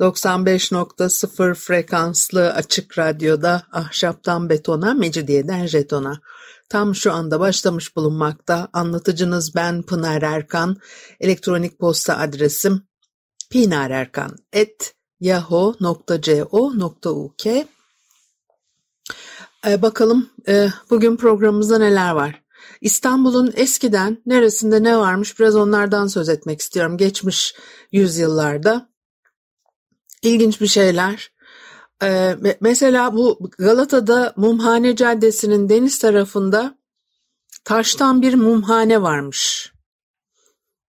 95.0 frekanslı açık radyoda ahşaptan betona, mecidiyeden jetona. Tam şu anda başlamış bulunmakta. Anlatıcınız ben Pınar Erkan. Elektronik posta adresim pinarerkan.yahoo.co.uk ee, Bakalım e, bugün programımızda neler var? İstanbul'un eskiden neresinde ne varmış biraz onlardan söz etmek istiyorum. Geçmiş yüzyıllarda ilginç bir şeyler. Ee, mesela bu Galata'da Mumhane Caddesi'nin deniz tarafında taştan bir mumhane varmış.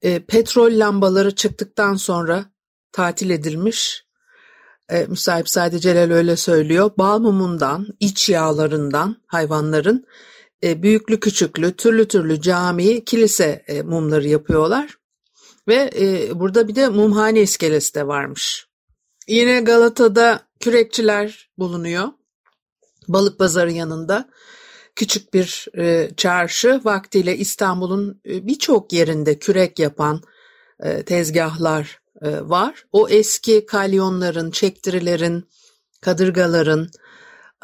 Ee, petrol lambaları çıktıktan sonra tatil edilmiş. Ee, müsahip sadece Celal öyle söylüyor. Bal mumundan, iç yağlarından hayvanların e, büyüklü küçüklü, türlü türlü cami, kilise e, mumları yapıyorlar. Ve e, burada bir de mumhane iskelesi de varmış. Yine Galata'da kürekçiler bulunuyor. Balık pazarı yanında küçük bir e, çarşı vaktiyle İstanbul'un e, birçok yerinde kürek yapan e, tezgahlar e, var. O eski kalyonların, çektirilerin, kadırgaların,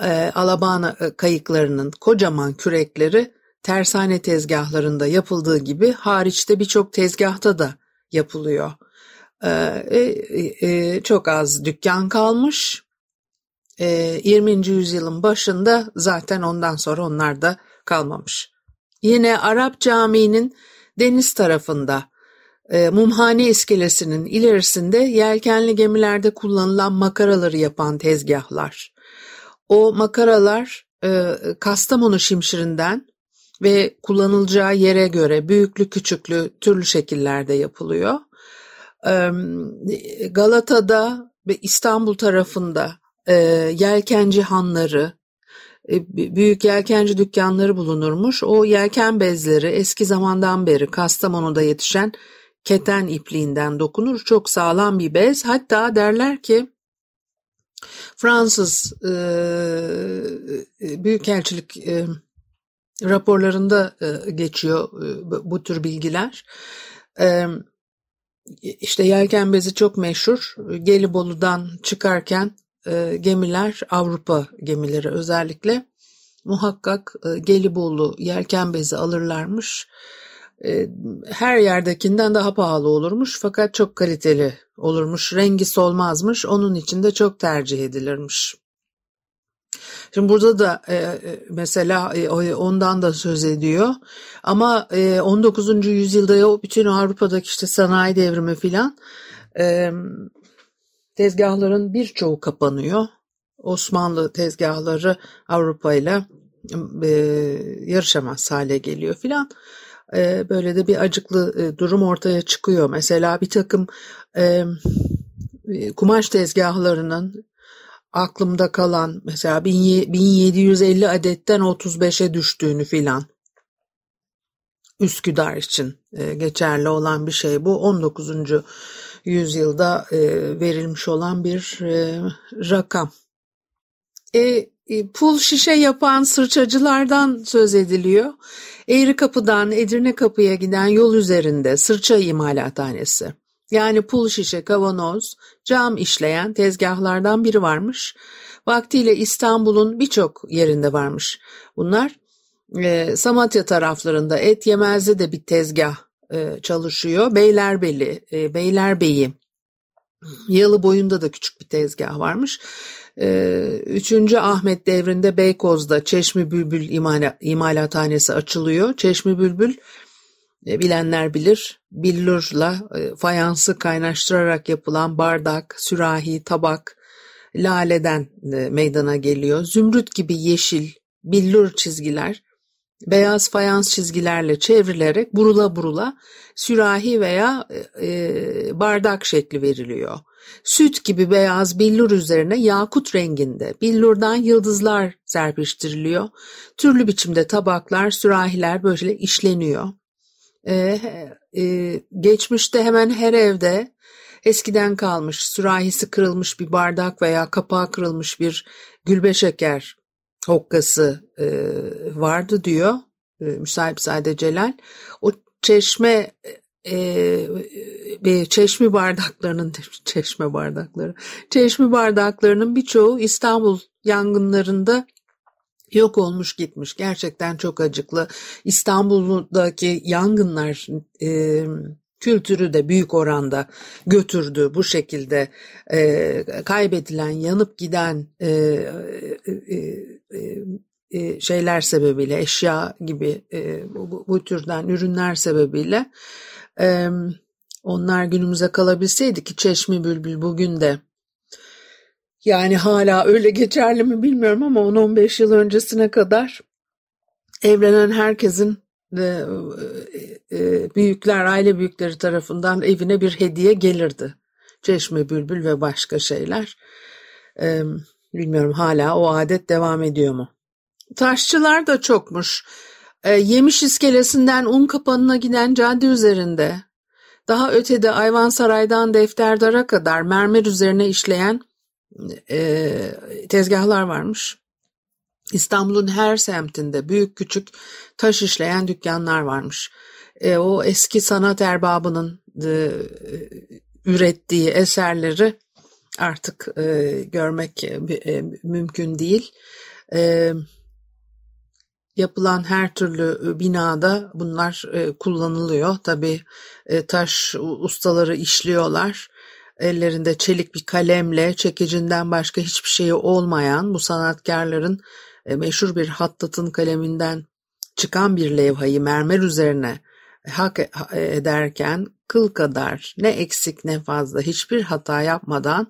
e, alabana e, kayıklarının kocaman kürekleri tersane tezgahlarında yapıldığı gibi hariçte birçok tezgahta da yapılıyor. E, e, e, çok az dükkan kalmış. E, 20. yüzyılın başında zaten ondan sonra onlar da kalmamış. Yine Arap Camii'nin deniz tarafında e, Mumhane iskelesinin ilerisinde yelkenli gemilerde kullanılan makaraları yapan tezgahlar. O makaralar e, Kastamonu şimşirinden ve kullanılacağı yere göre büyüklü küçüklü türlü şekillerde yapılıyor. E, Galata'da ve İstanbul tarafında e, yelkenci hanları, e, büyük yelkenci dükkanları bulunurmuş. O yelken bezleri eski zamandan beri Kastamonu'da yetişen keten ipliğinden dokunur. Çok sağlam bir bez. Hatta derler ki Fransız e, büyükelçilik e, raporlarında e, geçiyor e, bu tür bilgiler. E, işte yelken bezi çok meşhur. Gelibolu'dan çıkarken e, gemiler Avrupa gemileri özellikle muhakkak e, Gelibolu yelken bezi alırlarmış. E, her yerdekinden daha pahalı olurmuş fakat çok kaliteli olurmuş. Rengi solmazmış. Onun için de çok tercih edilirmiş. Şimdi burada da e, e mesela e, ondan da söz ediyor. Ama e, 19. yüzyılda o bütün Avrupa'daki işte sanayi devrimi filan e, tezgahların birçoğu kapanıyor. Osmanlı tezgahları Avrupa ile e, yarışamaz hale geliyor filan. E, böyle de bir acıklı e, durum ortaya çıkıyor. Mesela bir takım e, kumaş tezgahlarının aklımda kalan mesela 1750 adetten 35'e düştüğünü filan. Üsküdar için geçerli olan bir şey bu. 19. yüzyılda verilmiş olan bir rakam. E, pul şişe yapan sırçacılardan söz ediliyor. Eğri Kapı'dan Edirne Kapı'ya giden yol üzerinde sırça imalathanesi. Yani pul şişe, kavanoz, cam işleyen tezgahlardan biri varmış. Vaktiyle İstanbul'un birçok yerinde varmış. Bunlar e, Samatya taraflarında et yemezde de bir tezgah e, çalışıyor. Beylerbeli, e, Beylerbeyi, Yalı boyunda da küçük bir tezgah varmış. Ee, üçüncü Ahmet devrinde Beykoz'da Çeşmi Bülbül imalathanesi açılıyor. Çeşmi Bülbül e, bilenler bilir billurla e, fayansı kaynaştırarak yapılan bardak, sürahi, tabak, laleden e, meydana geliyor. Zümrüt gibi yeşil billur çizgiler beyaz fayans çizgilerle çevrilerek burula burula sürahi veya bardak şekli veriliyor. Süt gibi beyaz billur üzerine yakut renginde billurdan yıldızlar serpiştiriliyor. Türlü biçimde tabaklar, sürahiler böyle işleniyor. Ee, e, geçmişte hemen her evde eskiden kalmış, sürahisi kırılmış bir bardak veya kapağı kırılmış bir gülbe şeker hokkası e, vardı diyor e, Müsahipzade Celal. O çeşme e, çeşme bardaklarının çeşme bardakları çeşme bardaklarının birçoğu İstanbul yangınlarında yok olmuş gitmiş. Gerçekten çok acıklı. İstanbul'daki yangınlar e, kültürü de büyük oranda götürdü bu şekilde e, kaybedilen, yanıp giden e, e, e, e, şeyler sebebiyle, eşya gibi e, bu, türden ürünler sebebiyle e, onlar günümüze kalabilseydi ki Çeşme Bülbül bugün de yani hala öyle geçerli mi bilmiyorum ama 10-15 yıl öncesine kadar evlenen herkesin e, e, büyükler, aile büyükleri tarafından evine bir hediye gelirdi. Çeşme Bülbül ve başka şeyler. Bilmiyorum hala o adet devam ediyor mu? Taşçılar da çokmuş. E, Yemiş iskelesinden un kapanına giden cadde üzerinde, daha ötede Ayvansaray'dan Defterdara kadar mermer üzerine işleyen e, tezgahlar varmış. İstanbul'un her semtinde büyük küçük taş işleyen dükkanlar varmış. E, o eski sanat erbabının e, ürettiği eserleri artık e, görmek e, mümkün değil. E, yapılan her türlü e, binada bunlar e, kullanılıyor. Tabii e, taş ustaları işliyorlar. Ellerinde çelik bir kalemle çekicinden başka hiçbir şeyi olmayan bu sanatkarların meşhur bir hattatın kaleminden çıkan bir levhayı mermer üzerine hak ederken kıl kadar ne eksik ne fazla hiçbir hata yapmadan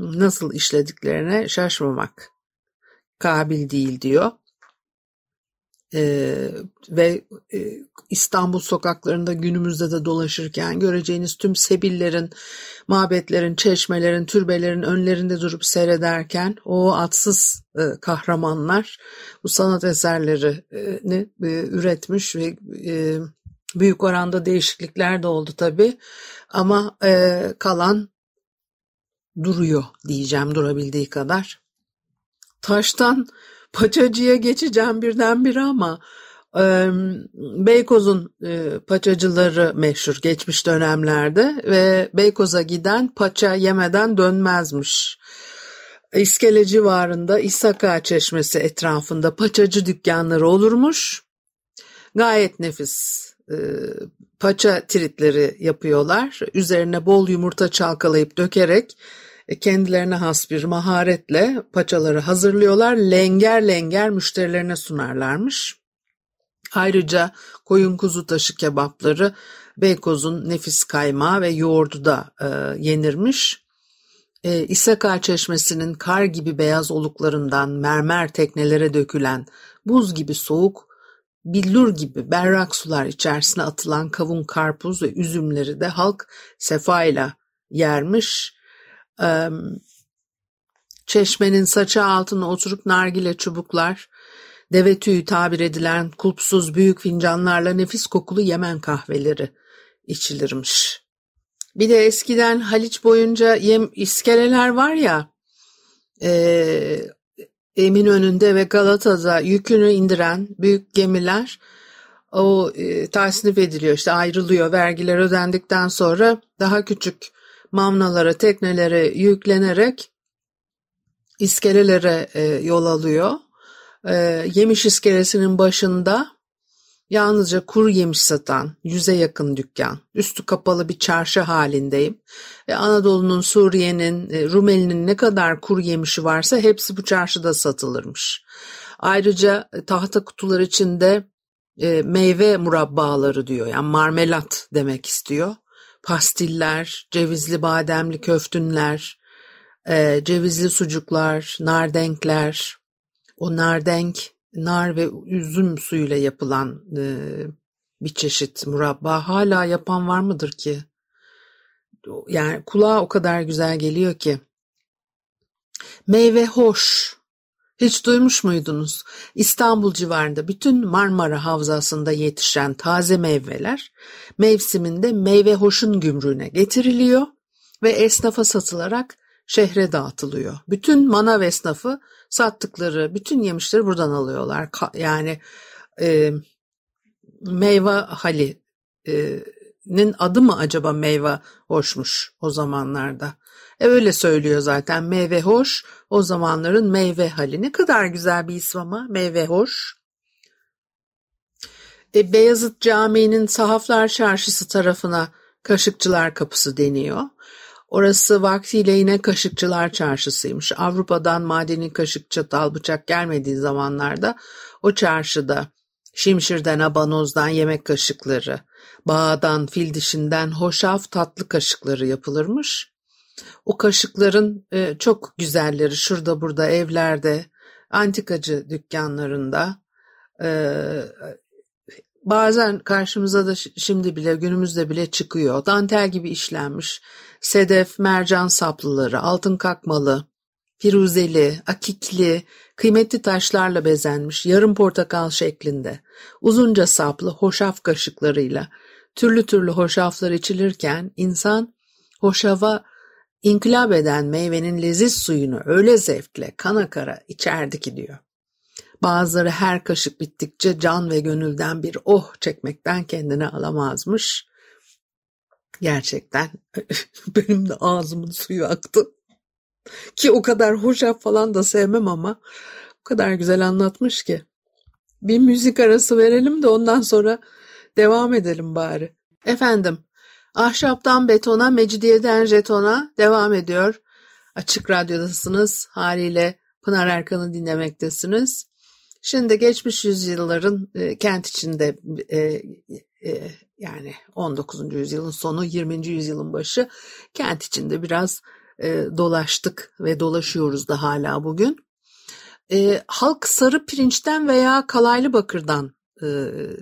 nasıl işlediklerine şaşmamak kabil değil diyor e, ve e, İstanbul sokaklarında günümüzde de dolaşırken göreceğiniz tüm sebillerin, mabetlerin, çeşmelerin, türbelerin önlerinde durup seyrederken o atsız e, kahramanlar bu sanat eserlerini e, üretmiş ve e, büyük oranda değişiklikler de oldu tabii ama e, kalan duruyor diyeceğim durabildiği kadar. Taştan paçacıya geçeceğim birdenbire ama e, Beykoz'un e, paçacıları meşhur geçmiş dönemlerde ve Beykoz'a giden paça yemeden dönmezmiş. İskele civarında İsaka Çeşmesi etrafında paçacı dükkanları olurmuş. Gayet nefis e, paça tritleri yapıyorlar. Üzerine bol yumurta çalkalayıp dökerek kendilerine has bir maharetle paçaları hazırlıyorlar. Lenger lenger müşterilerine sunarlarmış. Ayrıca koyun kuzu taşı kebapları Beykoz'un nefis kaymağı ve yoğurdu da e, yenirmiş. E, İsaka çeşmesinin kar gibi beyaz oluklarından mermer teknelere dökülen buz gibi soğuk, billur gibi berrak sular içerisine atılan kavun, karpuz ve üzümleri de halk sefayla yermiş. Çeşmenin saçı altına oturup nargile çubuklar, deve tüyü tabir edilen kulpsuz büyük fincanlarla nefis kokulu Yemen kahveleri içilirmiş. Bir de eskiden Haliç boyunca yem, iskeleler var ya, e, Eminönü'nde ve Galata'da yükünü indiren büyük gemiler o e, tasnif ediliyor işte ayrılıyor vergiler ödendikten sonra daha küçük mavnalara, teknelere yüklenerek iskelelere e, yol alıyor. E, yemiş iskelesinin başında yalnızca kuru yemiş satan yüze yakın dükkan, üstü kapalı bir çarşı halindeyim. E, Anadolu'nun, Suriye'nin, e, Rumeli'nin ne kadar kuru yemişi varsa hepsi bu çarşıda satılırmış. Ayrıca e, tahta kutular içinde e, meyve murabbaları diyor yani marmelat demek istiyor pastiller, cevizli bademli köftünler, e, cevizli sucuklar, nardenkler, o nardenk nar ve üzüm suyuyla yapılan e, bir çeşit murabba hala yapan var mıdır ki? yani kulağa o kadar güzel geliyor ki. Meyve hoş. Hiç duymuş muydunuz? İstanbul civarında bütün Marmara Havzası'nda yetişen taze meyveler mevsiminde meyve hoşun gümrüğüne getiriliyor ve esnafa satılarak şehre dağıtılıyor. Bütün manav esnafı sattıkları bütün yemişleri buradan alıyorlar. Yani e, meyve hali'nin e, adı mı acaba meyve hoşmuş o zamanlarda? E öyle söylüyor zaten meyve hoş o zamanların meyve hali. Ne kadar güzel bir isim ama meyve hoş. E, Beyazıt Camii'nin Sahaflar Çarşısı tarafına Kaşıkçılar Kapısı deniyor. Orası vaktiyle yine Kaşıkçılar Çarşısıymış. Avrupa'dan madeni kaşık, çatal, bıçak gelmediği zamanlarda o çarşıda şimşirden, abanozdan yemek kaşıkları, bağdan, fil dişinden hoşaf tatlı kaşıkları yapılırmış. O kaşıkların e, çok güzelleri şurada burada evlerde, antikacı dükkanlarında, e, bazen karşımıza da şimdi bile günümüzde bile çıkıyor. Dantel gibi işlenmiş sedef, mercan saplıları, altın kakmalı, firuzeli, akikli, kıymetli taşlarla bezenmiş yarım portakal şeklinde, uzunca saplı hoşaf kaşıklarıyla türlü türlü hoşaflar içilirken insan hoşava inkılap eden meyvenin leziz suyunu öyle zevkle kana kara içerdi ki diyor. Bazıları her kaşık bittikçe can ve gönülden bir oh çekmekten kendini alamazmış. Gerçekten benim de ağzımın suyu aktı. Ki o kadar hoşaf falan da sevmem ama o kadar güzel anlatmış ki. Bir müzik arası verelim de ondan sonra devam edelim bari. Efendim, ahşaptan betona, mecidiyeden jetona devam ediyor. Açık Radyo'dasınız. Haliyle Pınar Erkan'ı dinlemektesiniz. Şimdi geçmiş yüzyılların e, kent içinde e, e, yani 19. yüzyılın sonu 20. yüzyılın başı kent içinde biraz e, dolaştık ve dolaşıyoruz da hala bugün. E, halk sarı pirinçten veya kalaylı bakırdan e,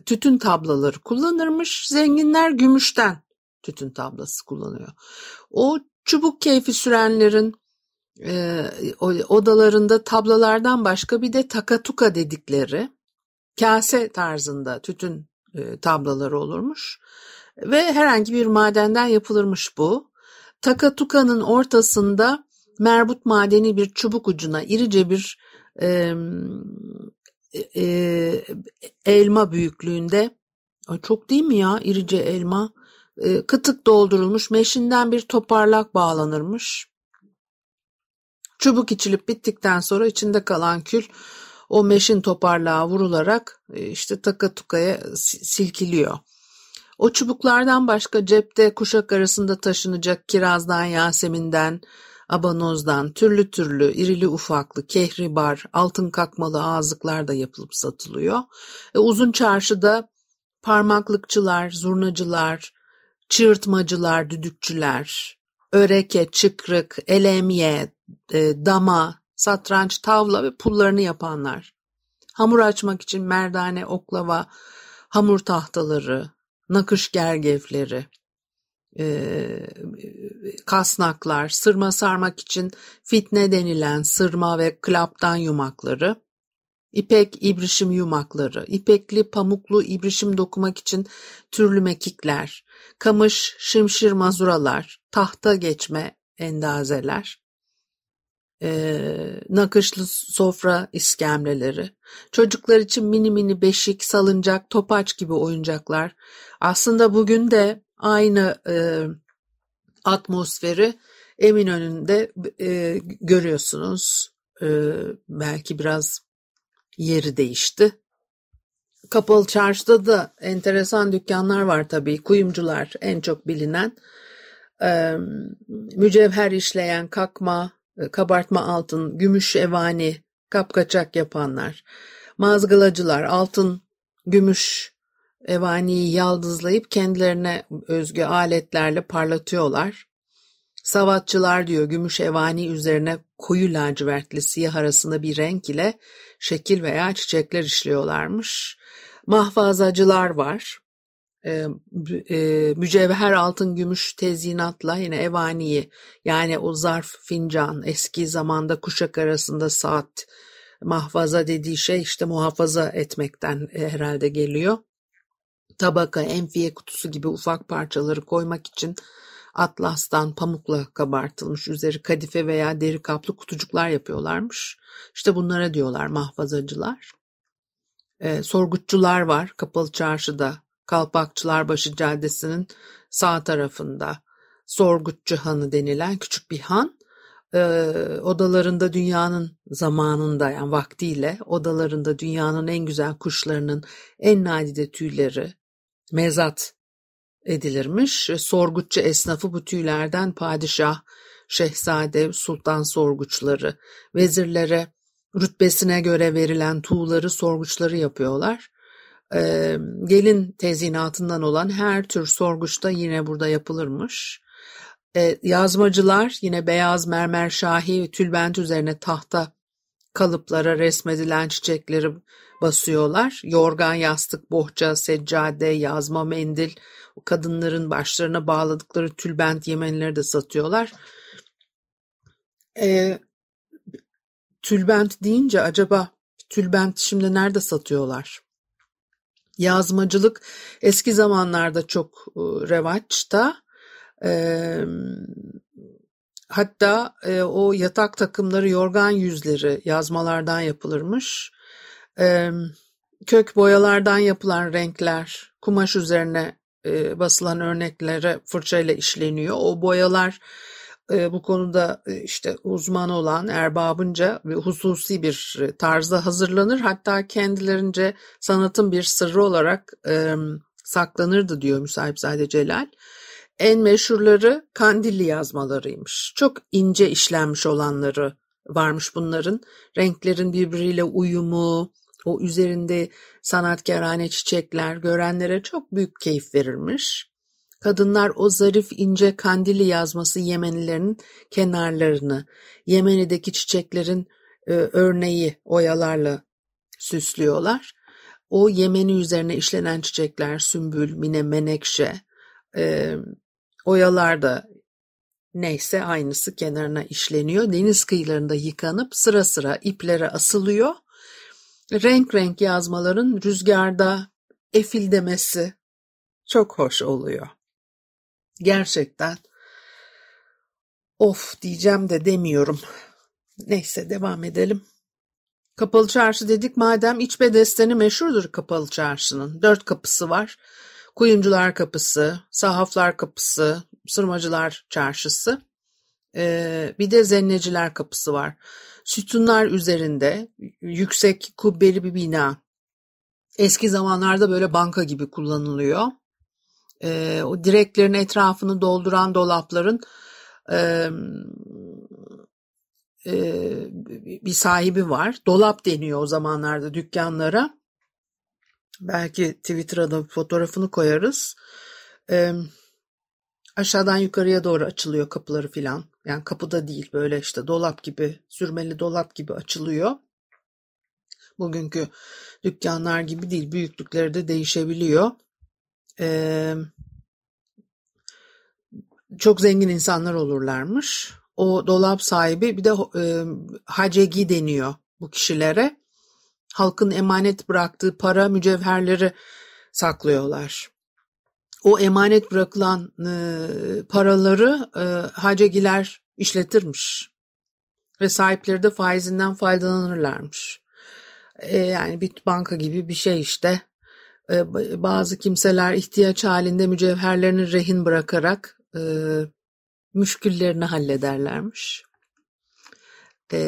tütün tablaları kullanırmış. Zenginler gümüşten tütün tablası kullanıyor. O çubuk keyfi sürenlerin e, odalarında tablalardan başka bir de takatuka dedikleri kase tarzında tütün e, tablaları olurmuş ve herhangi bir madenden yapılırmış bu. Takatuka'nın ortasında merbut madeni bir çubuk ucuna irice bir e, e, elma büyüklüğünde çok değil mi ya irice elma kıtık doldurulmuş meşinden bir toparlak bağlanırmış. Çubuk içilip bittikten sonra içinde kalan kül o meşin toparlığa vurularak e, işte taka tukaya silkiliyor. O çubuklardan başka cepte kuşak arasında taşınacak kirazdan, yaseminden, abanozdan, türlü türlü, irili ufaklı, kehribar, altın kakmalı ağızlıklar da yapılıp satılıyor. E, uzun çarşıda parmaklıkçılar, zurnacılar, çığırtmacılar, düdükçüler, öreke, çıkrık, elemye, e, dama, satranç, tavla ve pullarını yapanlar. Hamur açmak için merdane, oklava, hamur tahtaları, nakış gergevleri, e, kasnaklar, sırma sarmak için fitne denilen sırma ve klaptan yumakları, ipek ibrişim yumakları, ipekli pamuklu ibrişim dokumak için türlü mekikler, kamış, şimşir mazuralar, tahta geçme endazeler, e, nakışlı sofra iskemleleri, çocuklar için mini mini beşik, salıncak, topaç gibi oyuncaklar. Aslında bugün de aynı e, atmosferi Eminönü'nde e, görüyorsunuz. E, belki biraz yeri değişti. Kapalı çarşıda da enteresan dükkanlar var tabii. Kuyumcular en çok bilinen. Mücevher işleyen kakma, e, kabartma altın, gümüş evani, kapkaçak yapanlar, mazgalacılar altın, gümüş evaniyi yaldızlayıp kendilerine özgü aletlerle parlatıyorlar. Savatçılar diyor gümüş evani üzerine koyu lacivertli siyah arasında bir renk ile şekil veya çiçekler işliyorlarmış. Mahfazacılar var. e, e, mücevher altın gümüş tezyinatla yine evaniyi yani o zarf fincan eski zamanda kuşak arasında saat mahfaza dediği şey işte muhafaza etmekten e, herhalde geliyor. Tabaka, enfiye kutusu gibi ufak parçaları koymak için atlastan pamukla kabartılmış üzeri kadife veya deri kaplı kutucuklar yapıyorlarmış. İşte bunlara diyorlar mahfazacılar. E, sorgutçular var kapalı çarşıda Kalpakçılarbaşı Caddesi'nin sağ tarafında Sorgutçu Hanı denilen küçük bir han e, odalarında dünyanın zamanında yani vaktiyle odalarında dünyanın en güzel kuşlarının en nadide tüyleri mezat edilirmiş. Sorgutçu esnafı bu tüylerden padişah, şehzade, sultan sorguçları, vezirlere rütbesine göre verilen tuğları sorguçları yapıyorlar. Ee, gelin tezinatından olan her tür sorguçta yine burada yapılırmış. Ee, yazmacılar yine beyaz mermer şahi tülbent üzerine tahta kalıplara resmedilen çiçekleri basıyorlar. Yorgan, yastık, bohça, seccade, yazma, mendil, kadınların başlarına bağladıkları tülbent yemenleri de satıyorlar. E, tülbent deyince acaba tülbent şimdi nerede satıyorlar? Yazmacılık eski zamanlarda çok revaçta. E, hatta e, o yatak takımları, yorgan yüzleri yazmalardan yapılırmış. E, kök boyalardan yapılan renkler, kumaş üzerine e, basılan örneklere fırçayla işleniyor. O boyalar e, bu konuda e, işte uzman olan erbabınca ve hususi bir tarzda hazırlanır. Hatta kendilerince sanatın bir sırrı olarak e, saklanırdı diyor Müsahipzade Celal. En meşhurları Kandilli yazmalarıymış. Çok ince işlenmiş olanları varmış bunların. Renklerin birbiriyle uyumu, o üzerinde sanatkarane çiçekler görenlere çok büyük keyif verirmiş. Kadınlar o zarif ince kandili yazması Yemenilerin kenarlarını, Yemeni'deki çiçeklerin e, örneği oyalarla süslüyorlar. O Yemeni üzerine işlenen çiçekler, sümbül, mine, menekşe, e, oyalar da neyse aynısı kenarına işleniyor. Deniz kıyılarında yıkanıp sıra sıra iplere asılıyor renk renk yazmaların rüzgarda efildemesi çok hoş oluyor. Gerçekten of diyeceğim de demiyorum. Neyse devam edelim. Kapalı çarşı dedik madem iç bedesteni meşhurdur kapalı çarşının. Dört kapısı var. Kuyumcular kapısı, sahaflar kapısı, sırmacılar çarşısı. Ee, bir de zenneciler kapısı var. Sütunlar üzerinde yüksek kubbeli bir bina. Eski zamanlarda böyle banka gibi kullanılıyor. Ee, o direklerin etrafını dolduran dolapların e, e, bir sahibi var. Dolap deniyor o zamanlarda dükkanlara. Belki Twitter'a da fotoğrafını koyarız. E, aşağıdan yukarıya doğru açılıyor kapıları filan. Yani kapıda değil böyle işte dolap gibi sürmeli dolap gibi açılıyor. Bugünkü dükkanlar gibi değil büyüklükleri de değişebiliyor. Ee, çok zengin insanlar olurlarmış. O dolap sahibi bir de e, hacegi deniyor bu kişilere. Halkın emanet bıraktığı para mücevherleri saklıyorlar o emanet bırakılan e, paraları e, hacegiler işletirmiş ve sahipleri de faizinden faydalanırlarmış. E, yani bir banka gibi bir şey işte. E, bazı kimseler ihtiyaç halinde mücevherlerini rehin bırakarak e, müşküllerini hallederlermiş. E,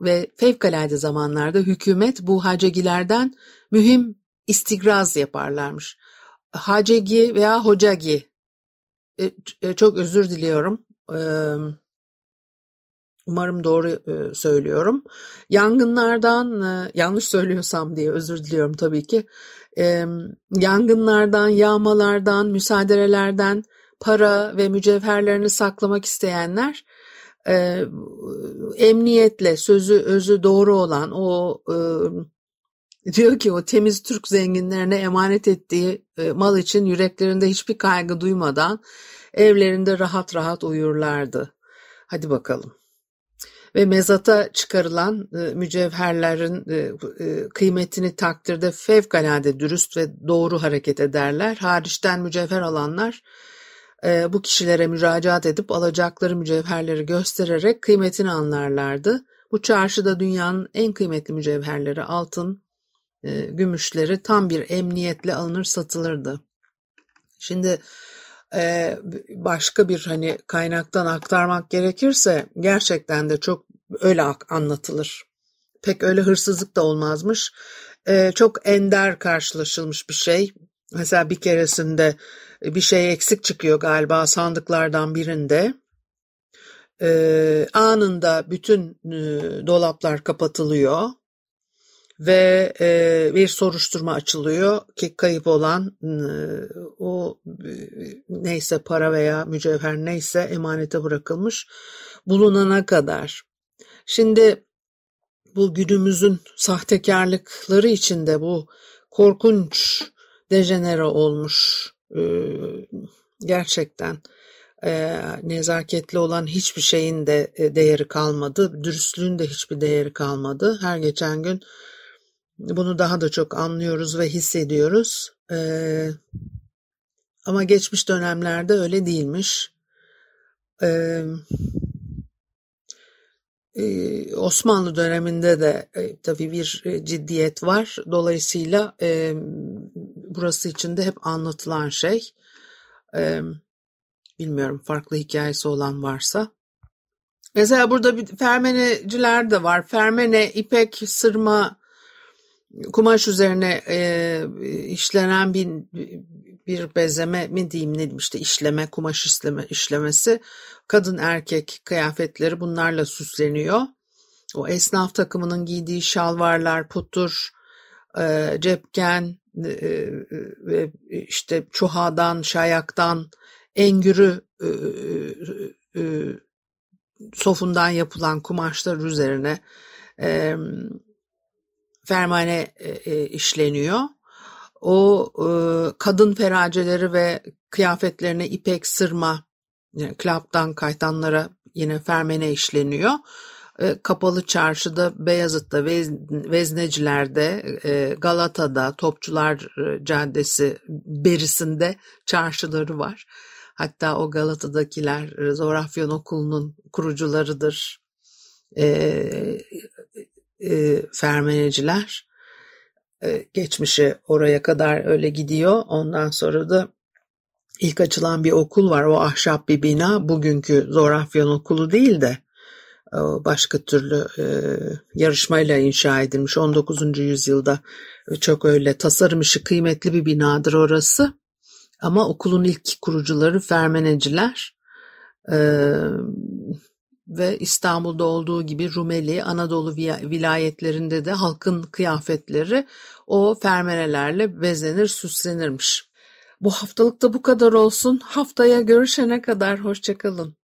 ve fevkalade zamanlarda hükümet bu hacegilerden mühim istigraz yaparlarmış. Hacegi veya Hocagi. E, e, çok özür diliyorum. E, umarım doğru e, söylüyorum. Yangınlardan, e, yanlış söylüyorsam diye özür diliyorum tabii ki. E, yangınlardan, yağmalardan, müsaadelerden para ve mücevherlerini saklamak isteyenler e, emniyetle sözü özü doğru olan o e, Diyor ki o temiz Türk zenginlerine emanet ettiği e, mal için yüreklerinde hiçbir kaygı duymadan evlerinde rahat rahat uyurlardı. Hadi bakalım. Ve mezata çıkarılan e, mücevherlerin e, e, kıymetini takdirde fevkalade dürüst ve doğru hareket ederler. Hariçten mücevher alanlar bu kişilere müracaat edip alacakları mücevherleri göstererek kıymetini anlarlardı. Bu çarşıda dünyanın en kıymetli mücevherleri altın, e, gümüşleri tam bir emniyetle alınır satılırdı. Şimdi e, başka bir hani kaynaktan aktarmak gerekirse gerçekten de çok öyle anlatılır. Pek öyle hırsızlık da olmazmış. E, çok ender karşılaşılmış bir şey. Mesela bir keresinde bir şey eksik çıkıyor galiba sandıklardan birinde. Ee, anında bütün e, dolaplar kapatılıyor ve e, bir soruşturma açılıyor ki kayıp olan e, o e, neyse para veya mücevher neyse emanete bırakılmış bulunana kadar. Şimdi bu günümüzün sahtekarlıkları içinde bu korkunç dejenere olmuş e, gerçekten e, nezaketli olan hiçbir şeyin de e, değeri kalmadı. Dürüstlüğün de hiçbir değeri kalmadı. Her geçen gün bunu daha da çok anlıyoruz ve hissediyoruz. E, ama geçmiş dönemlerde öyle değilmiş. E, e, Osmanlı döneminde de e, tabii bir e, ciddiyet var. Dolayısıyla e, burası için de hep anlatılan şey. E, bilmiyorum farklı hikayesi olan varsa. Mesela burada bir fermeneciler de var. Fermene, ipek, sırma, kumaş üzerine e, işlenen bir bir bezeme mi diyeyim ne işte işleme kumaş işleme işlemesi kadın erkek kıyafetleri bunlarla süsleniyor. O esnaf takımının giydiği şalvarlar, putur, e, cepken ve işte çuhadan, şayaktan, engürü e, e, e, sofundan yapılan kumaşlar üzerine e, fermane e, e, işleniyor. O e, kadın feraceleri ve kıyafetlerine ipek sırma, klaptan kaytanlara yine fermene işleniyor. E, Kapalı Çarşı'da, Beyazıt'ta, Vez, Vezneciler'de, e, Galata'da, Topçular e, Caddesi berisinde çarşıları var. Hatta o Galata'dakiler Zorafyon Okulu'nun kurucularıdır. E, e, fermeneciler. E, geçmişi oraya kadar öyle gidiyor. Ondan sonra da ilk açılan bir okul var. O ahşap bir bina. Bugünkü Zorafyon Okulu değil de başka türlü e, yarışmayla inşa edilmiş 19. yüzyılda çok öyle tasarım işi kıymetli bir binadır orası. Ama okulun ilk kurucuları Fermeneciler. Ee, ve İstanbul'da olduğu gibi Rumeli, Anadolu vilayetlerinde de halkın kıyafetleri o fermenelerle bezenir, süslenirmiş. Bu haftalık da bu kadar olsun. Haftaya görüşene kadar hoşçakalın.